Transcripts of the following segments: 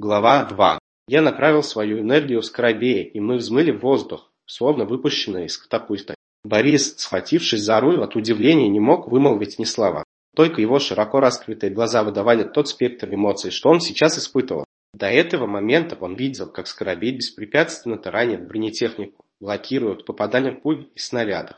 Глава 2. Я направил свою энергию в Скоробея, и мы взмыли в воздух, словно выпущенные из катапульта. Борис, схватившись за руль, от удивления не мог вымолвить ни слова. Только его широко раскрытые глаза выдавали тот спектр эмоций, что он сейчас испытывал. До этого момента он видел, как Скоробей беспрепятственно таранит бронетехнику, блокирует попадание пуль и снарядов.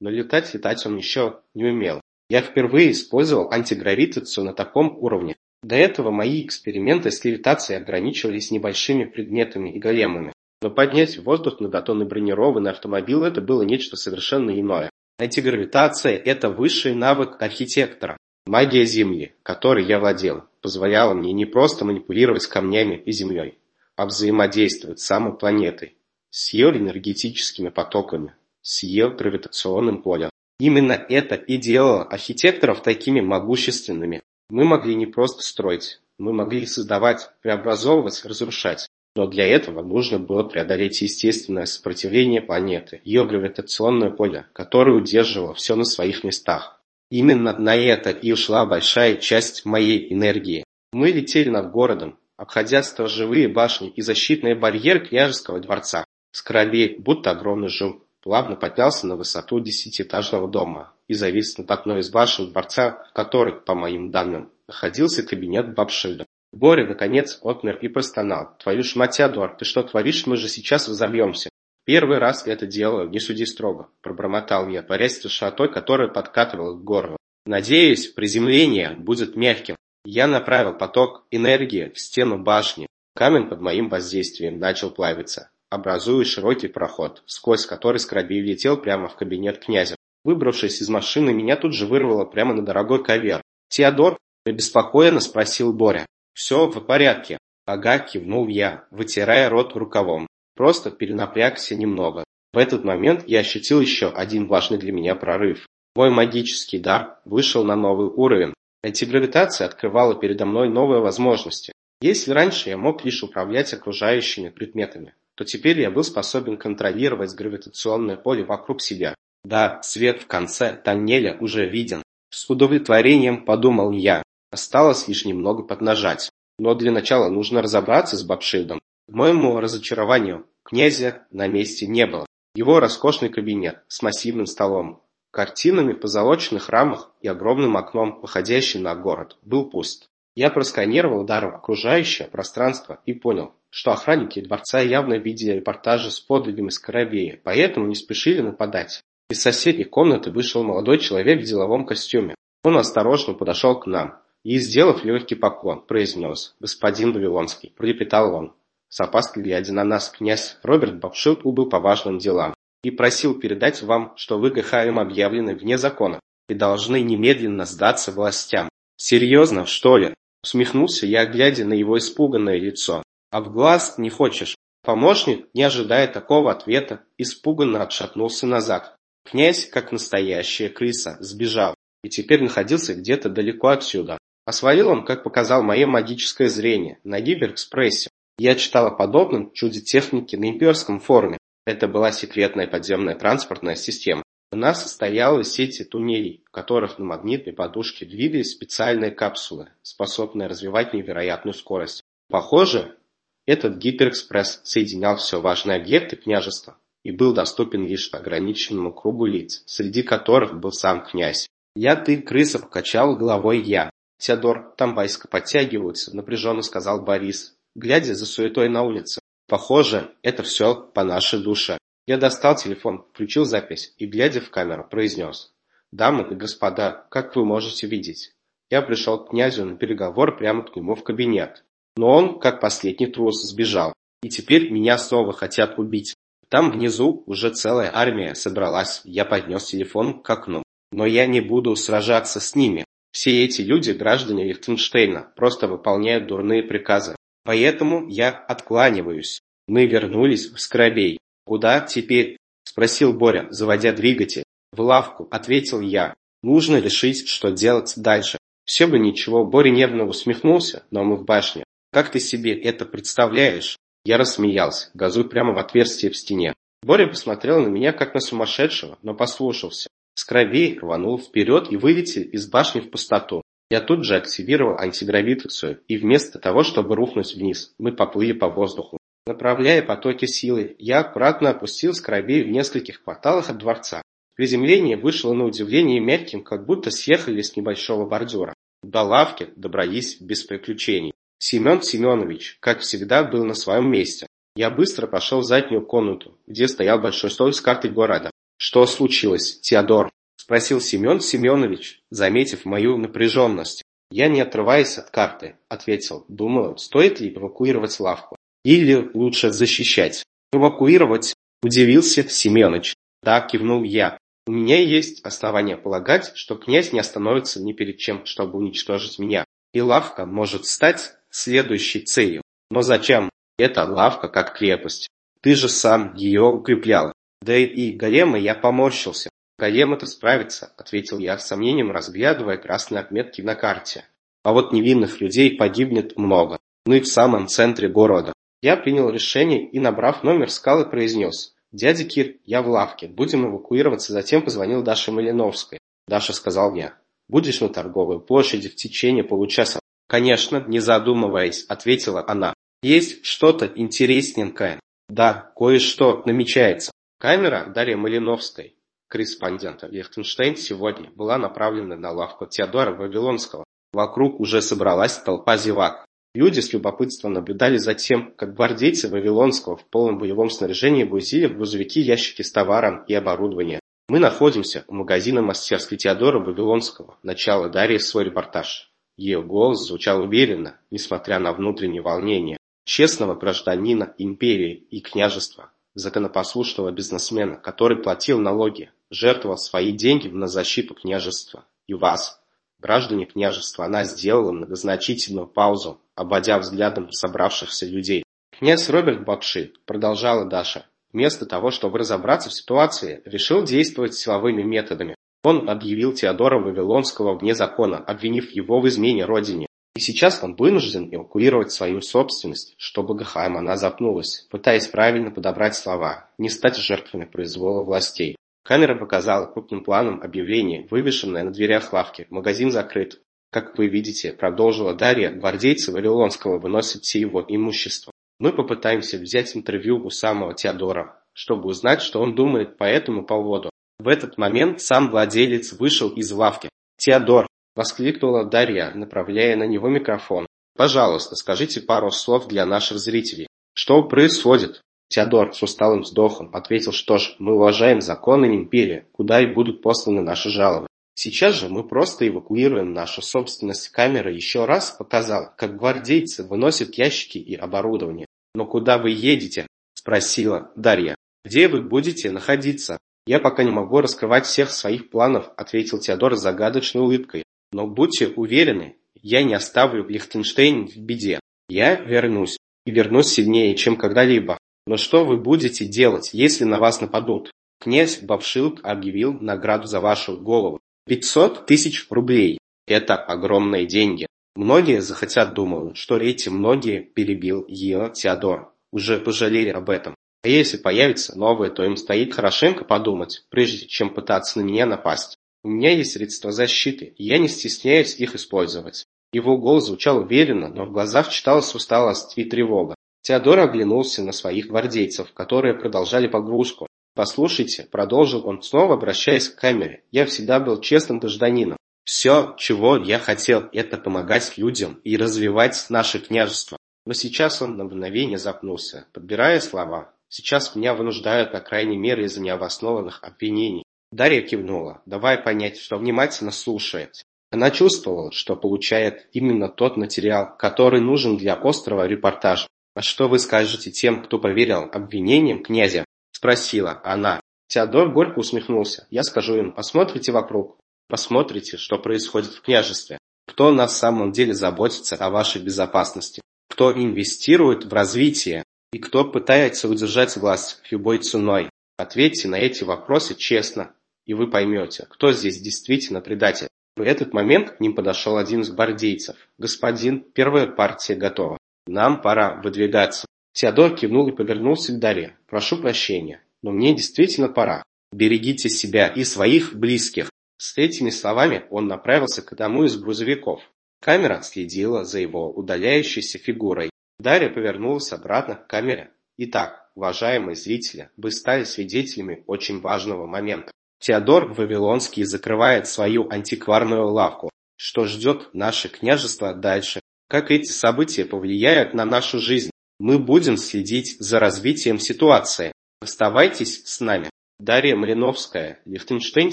Но летать летать он еще не умел. Я впервые использовал антигравитацию на таком уровне. До этого мои эксперименты с левитацией ограничивались небольшими предметами и големами. Но поднять в воздух многотонный бронированный автомобиль – это было нечто совершенно иное. Антигравитация – это высший навык архитектора. Магия Земли, которой я владел, позволяла мне не просто манипулировать камнями и землей, а взаимодействовать с самой планетой, с ее энергетическими потоками, с ее гравитационным полем. Именно это и делало архитекторов такими могущественными. Мы могли не просто строить, мы могли создавать, преобразовывать, разрушать. Но для этого нужно было преодолеть естественное сопротивление планеты, ее гравитационное поле, которое удерживало все на своих местах. Именно на это и ушла большая часть моей энергии. Мы летели над городом, обходя сторожевые башни и защитный барьер княжеского дворца. Скоробей, будто огромный жук, плавно поднялся на высоту десятиэтажного дома и завис над одной из башен дворца, в которой, по моим данным, находился кабинет Бабшильда. Боря, наконец, отмер и простонал. «Твою ж мать, Теодор, ты что творишь? Мы же сейчас взобьемся!» «Первый раз это делаю, не суди строго», – пробормотал я, борясь с тошнотой, которая подкатывала к горлу. «Надеюсь, приземление будет мягким». Я направил поток энергии в стену башни. Камень под моим воздействием начал плавиться, образуя широкий проход, сквозь который Скоробей летел прямо в кабинет князя. Выбравшись из машины, меня тут же вырвало прямо на дорогой ковер. «Теодор?» – обеспокоенно спросил Боря. «Все в порядке», – ага кивнул я, вытирая рот рукавом. Просто перенапрягся немного. В этот момент я ощутил еще один важный для меня прорыв. Мой магический дар вышел на новый уровень. Антигравитация открывала передо мной новые возможности. Если раньше я мог лишь управлять окружающими предметами, то теперь я был способен контролировать гравитационное поле вокруг себя. Да, свет в конце тоннеля уже виден. С удовлетворением подумал я. Осталось лишь немного поднажать. Но для начала нужно разобраться с Бабшильдом. К моему разочарованию, князя на месте не было. Его роскошный кабинет с массивным столом, картинами в позолоченных рамах и огромным окном, выходящим на город, был пуст. Я просканировал даром окружающее пространство и понял, что охранники дворца явно видели репортажи с подвигами Скоробея, поэтому не спешили нападать. Из соседней комнаты вышел молодой человек в деловом костюме. Он осторожно подошел к нам и, сделав легкий поклон, произнес «Господин Вавилонский», пролепетал он. С опаской глядя на нас, князь Роберт Бабшилд убыл по важным делам и просил передать вам, что вы ГХМ объявлены вне закона и должны немедленно сдаться властям. Серьезно, что ли? Усмехнулся я, глядя на его испуганное лицо. А в глаз не хочешь? Помощник, не ожидая такого ответа, испуганно отшатнулся назад. Князь, как настоящая крыса, сбежал и теперь находился где-то далеко отсюда. А свалил он, как показал мое магическое зрение, на Гиперэкспрессе. Я читал о подобном чуде техники на имперском форуме. Это была секретная подземная транспортная система. Она состояла из сети туннелей, в которых на магнитной подушке двигались специальные капсулы, способные развивать невероятную скорость. Похоже, этот гиперэкспресс соединял все важные объекты княжества и был доступен лишь ограниченному кругу лиц, среди которых был сам князь. «Я ты, крыса!» – покачал головой я. «Теодор, там войска подтягиваются», – напряженно сказал Борис, глядя за суетой на улице. «Похоже, это все по нашей душе». Я достал телефон, включил запись и, глядя в камеру, произнес. «Дамы и господа, как вы можете видеть, я пришел к князю на переговор прямо к нему в кабинет. Но он, как последний трус, сбежал. И теперь меня снова хотят убить. Там внизу уже целая армия собралась. Я поднес телефон к окну. Но я не буду сражаться с ними. Все эти люди граждане Лихтенштейна, просто выполняют дурные приказы. Поэтому я откланиваюсь. Мы вернулись в Скоробей. Куда теперь? Спросил Боря, заводя двигатель. В лавку, ответил я. Нужно решить, что делать дальше. Все бы ничего, Боря нервно усмехнулся, но мы в башне. Как ты себе это представляешь? Я рассмеялся, газуй прямо в отверстие в стене. Боря посмотрел на меня, как на сумасшедшего, но послушался. Скоробей рванул вперед и вылетел из башни в пустоту. Я тут же активировал антигравитацию, и вместо того, чтобы рухнуть вниз, мы поплыли по воздуху. Направляя потоки силы, я аккуратно опустил скоробей в нескольких кварталах от дворца. Приземление вышло на удивление мягким, как будто съехали с небольшого бордюра. До лавки добрались без приключений. Семен Семенович, как всегда, был на своем месте. Я быстро пошел в заднюю комнату, где стоял большой стол с картой города. «Что случилось, Теодор?» – спросил Семен Семенович, заметив мою напряженность. Я, не отрываясь от карты, ответил, думаю, стоит ли эвакуировать лавку. Или лучше защищать. Эвакуировать? Удивился Семенович. Да, кивнул я. У меня есть основания полагать, что князь не остановится ни перед чем, чтобы уничтожить меня. И лавка может стать следующей целью. Но зачем? Эта лавка как крепость. Ты же сам ее укреплял. Да и голема я поморщился. Голем это справится, ответил я с сомнением, разглядывая красные отметки на карте. А вот невинных людей погибнет много. Ну и в самом центре города. Я принял решение и, набрав номер скалы, произнес. «Дядя Кир, я в лавке. Будем эвакуироваться». Затем позвонил Даше Малиновской. Даша сказал мне. «Будешь на торговой площади в течение получаса?» «Конечно, не задумываясь», — ответила она. «Есть что-то интересненькое?» «Да, кое-что намечается». Камера Дарьи Малиновской, корреспондента Лихтенштейн, сегодня была направлена на лавку Теодора Вавилонского. Вокруг уже собралась толпа зевак. Люди с любопытством наблюдали за тем, как гвардейцы Вавилонского в полном боевом снаряжении грузили в грузовики ящики с товаром и оборудованием. Мы находимся у магазина мастерской Теодора Вавилонского. Начало Дарьи свой репортаж. Ее голос звучал уверенно, несмотря на внутреннее волнение. Честного гражданина империи и княжества, законопослушного бизнесмена, который платил налоги, жертвовал свои деньги на защиту княжества. И вас, граждане княжества, она сделала многозначительную паузу, обводя взглядом собравшихся людей. «Князь Роберт Бакши», — продолжала Даша, вместо того, чтобы разобраться в ситуации, решил действовать силовыми методами. Он объявил Теодора Вавилонского вне закона, обвинив его в измене родине. И сейчас он вынужден эвакуировать свою собственность, что благохаем она запнулась, пытаясь правильно подобрать слова, не стать жертвами произвола властей. Камера показала крупным планом объявление, вывешенное на дверях лавки. Магазин закрыт. Как вы видите, продолжила Дарья, гвардейцы Вавилонского выносят все его имущество. Мы попытаемся взять интервью у самого Теодора, чтобы узнать, что он думает по этому поводу. В этот момент сам владелец вышел из лавки. «Теодор!» – воскликнула Дарья, направляя на него микрофон. «Пожалуйста, скажите пару слов для наших зрителей. Что происходит?» Теодор с усталым вздохом ответил, что ж, мы уважаем законы империи, куда и будут посланы наши жалобы. Сейчас же мы просто эвакуируем нашу собственность. Камера еще раз показала, как гвардейцы выносят ящики и оборудование. «Но куда вы едете?» – спросила Дарья. «Где вы будете находиться?» «Я пока не могу раскрывать всех своих планов», – ответил Теодор с загадочной улыбкой. «Но будьте уверены, я не оставлю Лихтенштейн в беде. Я вернусь, и вернусь сильнее, чем когда-либо. Но что вы будете делать, если на вас нападут? Князь Бавшилк объявил награду за вашу голову. 500 тысяч рублей. Это огромные деньги. Многие захотят думают, что эти многие перебил ее Теодор. Уже пожалели об этом. А если появится новое, то им стоит хорошенько подумать, прежде чем пытаться на меня напасть. У меня есть средства защиты, и я не стесняюсь их использовать. Его голос звучал уверенно, но в глазах читалась усталость и тревога. Теодор оглянулся на своих гвардейцев, которые продолжали погрузку. «Послушайте», — продолжил он, снова обращаясь к камере, — «я всегда был честным гражданином. Все, чего я хотел, это помогать людям и развивать наше княжество. Но сейчас он на мгновение запнулся, подбирая слова. Сейчас меня вынуждают, по крайней мере, из-за необоснованных обвинений. Дарья кивнула, давая понять, что внимательно слушает. Она чувствовала, что получает именно тот материал, который нужен для острого репортажа. «А что вы скажете тем, кто поверил обвинениям князя?» – спросила она. Теодор горько усмехнулся. «Я скажу им, посмотрите вокруг, посмотрите, что происходит в княжестве. Кто на самом деле заботится о вашей безопасности? Кто инвестирует в развитие? И кто пытается удержать власть любой ценой? Ответьте на эти вопросы честно, и вы поймете, кто здесь действительно предатель. В этот момент к ним подошел один из гвардейцев. «Господин, первая партия готова. Нам пора выдвигаться». Теодор кивнул и повернулся к Дарье. «Прошу прощения, но мне действительно пора. Берегите себя и своих близких. С этими словами он направился к одному из грузовиков. Камера следила за его удаляющейся фигурой. Дарья повернулась обратно к камере. Итак, уважаемые зрители, вы стали свидетелями очень важного момента. Теодор Вавилонский закрывает свою антикварную лавку. Что ждет наше княжество дальше? Как эти события повлияют на нашу жизнь? Мы будем следить за развитием ситуации. Оставайтесь с нами. Дарья Малиновская, Лихтенштейн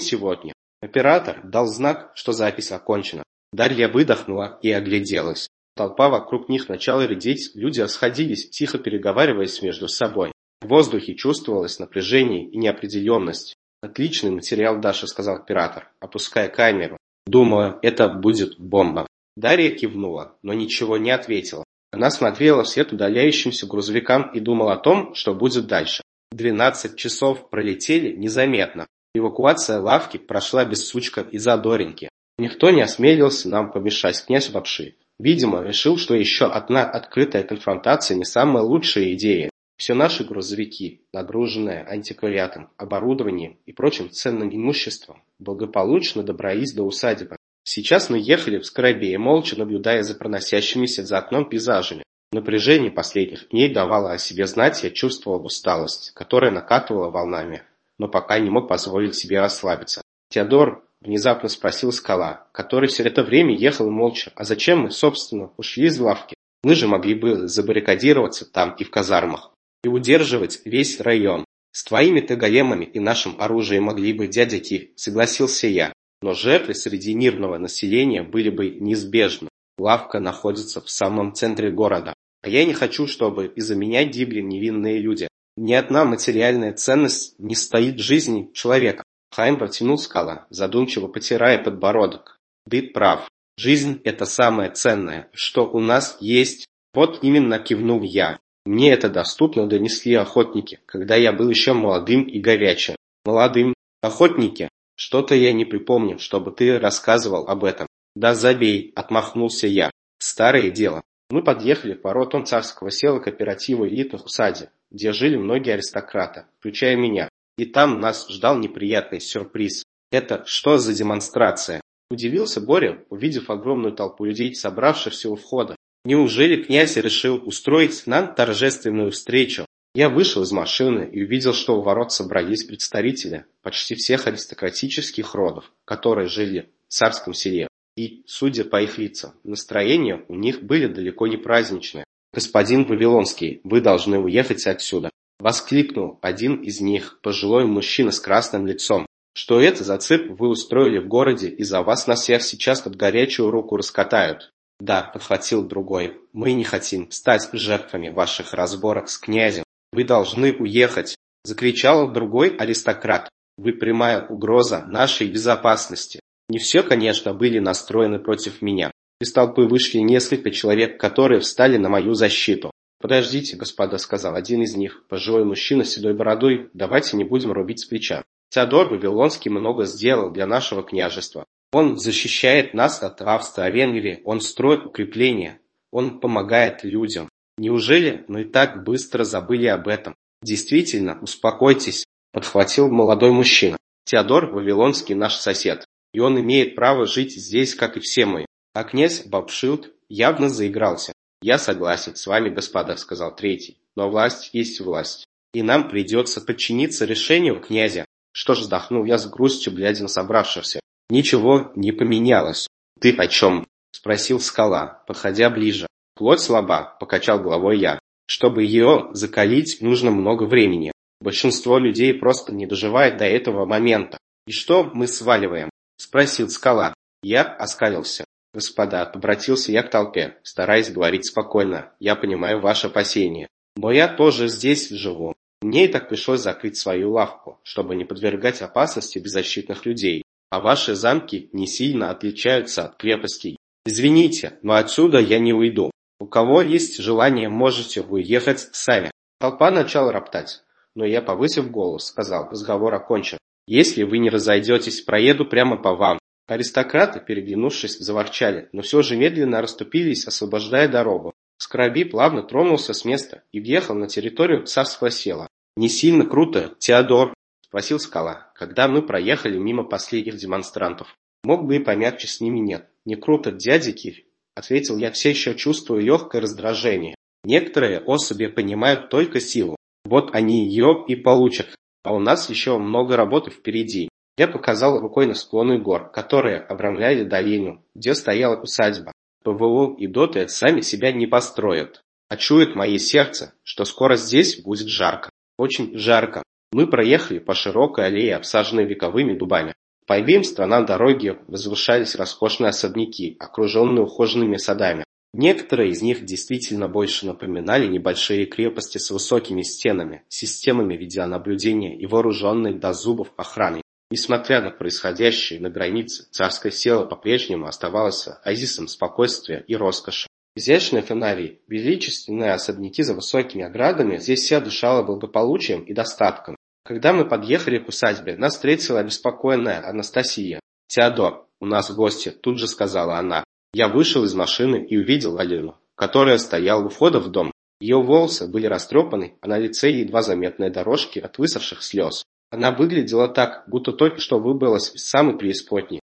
сегодня. Оператор дал знак, что запись окончена. Дарья выдохнула и огляделась. Толпа вокруг них начала редеть, люди расходились, тихо переговариваясь между собой. В воздухе чувствовалось напряжение и неопределенность. «Отличный материал, Даша», — сказал оператор, опуская камеру. «Думаю, это будет бомба». Дарья кивнула, но ничего не ответила. Она смотрела вслед удаляющимся грузовикам и думала о том, что будет дальше. Двенадцать часов пролетели незаметно. Эвакуация лавки прошла без сучка и задоринки. Никто не осмелился нам помешать, князь Лапши. Видимо, решил, что еще одна открытая конфронтация не самая лучшая идея. Все наши грузовики, нагруженные антиквариатом, оборудованием и прочим ценным имуществом, благополучно добрались до усадьбы. Сейчас мы ехали в Скоробее, молча наблюдая за проносящимися за окном пейзажами. Напряжение последних дней давало о себе знать, я чувствовал усталость, которая накатывала волнами, но пока не мог позволить себе расслабиться. Теодор внезапно спросил Скала, который все это время ехал молча. А зачем мы, собственно, ушли из лавки? Мы же могли бы забаррикадироваться там и в казармах, и удерживать весь район. С твоими-то големами и нашим оружием могли бы дядяки, согласился я. Но жертвы среди мирного населения были бы неизбежны. Лавка находится в самом центре города. А я не хочу, чтобы из-за меня гибли невинные люди. Ни одна материальная ценность не стоит жизни человека. Хайм протянул скала, задумчиво потирая подбородок. Ты прав. Жизнь – это самое ценное, что у нас есть. Вот именно кивнул я. Мне это доступно донесли охотники, когда я был еще молодым и горячим. Молодым. Охотники. Что-то я не припомню, чтобы ты рассказывал об этом. Да забей, отмахнулся я. Старое дело. Мы подъехали к воротам царского села кооператива элитных усадеб, где жили многие аристократы, включая меня. И там нас ждал неприятный сюрприз. Это что за демонстрация? Удивился Боря, увидев огромную толпу людей, собравшихся у входа. Неужели князь решил устроить нам торжественную встречу? Я вышел из машины и увидел, что у ворот собрались представители почти всех аристократических родов, которые жили в царском селе. И, судя по их лицам, настроения у них были далеко не праздничные. «Господин Вавилонский, вы должны уехать отсюда. Воскликнул один из них, пожилой мужчина с красным лицом. Что это за цирк вы устроили в городе, и за вас на всех сейчас под горячую руку раскатают? Да, подхватил другой. Мы не хотим стать жертвами ваших разборок с князем. Вы должны уехать, закричал другой аристократ. Вы прямая угроза нашей безопасности. Не все, конечно, были настроены против меня. Из толпы вышли несколько человек, которые встали на мою защиту. «Подождите, господа», — сказал один из них, пожилой мужчина с седой бородой, «давайте не будем рубить с плеча. Теодор Вавилонский много сделал для нашего княжества. Он защищает нас от Австро-Венгрии, он строит укрепления, он помогает людям. Неужели мы так быстро забыли об этом? Действительно, успокойтесь, подхватил молодой мужчина. Теодор Вавилонский наш сосед, и он имеет право жить здесь, как и все мы. А князь Бабшилд явно заигрался. «Я согласен с вами, господа», — сказал третий, — «но власть есть власть, и нам придется подчиниться решению князя». Что ж, вздохнул я с грустью, глядя на собравшихся. Ничего не поменялось. «Ты о чем?» — спросил скала, подходя ближе. «Плоть слаба», — покачал головой я. «Чтобы ее закалить, нужно много времени. Большинство людей просто не доживает до этого момента. И что мы сваливаем?» — спросил скала. Я оскалился. «Господа», — обратился я к толпе, стараясь говорить спокойно, «я понимаю ваши опасения. Но я тоже здесь живу. Мне и так пришлось закрыть свою лавку, чтобы не подвергать опасности беззащитных людей. А ваши замки не сильно отличаются от крепостей. Извините, но отсюда я не уйду. У кого есть желание, можете уехать сами». Толпа начала роптать, но я, повысив голос, сказал, разговор окончен. «Если вы не разойдетесь, проеду прямо по вам. Аристократы, переглянувшись, заворчали, но все же медленно расступились, освобождая дорогу. Скраби плавно тронулся с места и въехал на территорию царского села. «Не сильно круто, Теодор?» – спросил Скала, когда мы проехали мимо последних демонстрантов. Мог бы и помягче с ними нет. Не круто, дядики, ответил я, все еще чувствую легкое раздражение. Некоторые особи понимают только силу. Вот они ее и получат. А у нас еще много работы впереди. Я показал рукой на склоны гор, которые обрамляли долину, где стояла усадьба. ПВО и доты сами себя не построят. А чует мое сердце, что скоро здесь будет жарко. Очень жарко. Мы проехали по широкой аллее, обсаженной вековыми дубами. По обеим сторонам дороги возвышались роскошные особняки, окруженные ухоженными садами. Некоторые из них действительно больше напоминали небольшие крепости с высокими стенами, системами видеонаблюдения и вооруженной до зубов охраной. Несмотря на происходящее на границе, царское село по-прежнему оставалось оазисом спокойствия и роскоши. Изящные фонари, величественные особняки за высокими оградами, здесь вся дышала благополучием и достатком. Когда мы подъехали к усадьбе, нас встретила обеспокоенная Анастасия. «Теодор, у нас гости», – тут же сказала она. Я вышел из машины и увидел Алину, которая стояла у входа в дом. Ее волосы были растрепаны, а на лице едва заметные дорожки от высохших слез. Она выглядела так, будто только что выбралась из самой преисподней.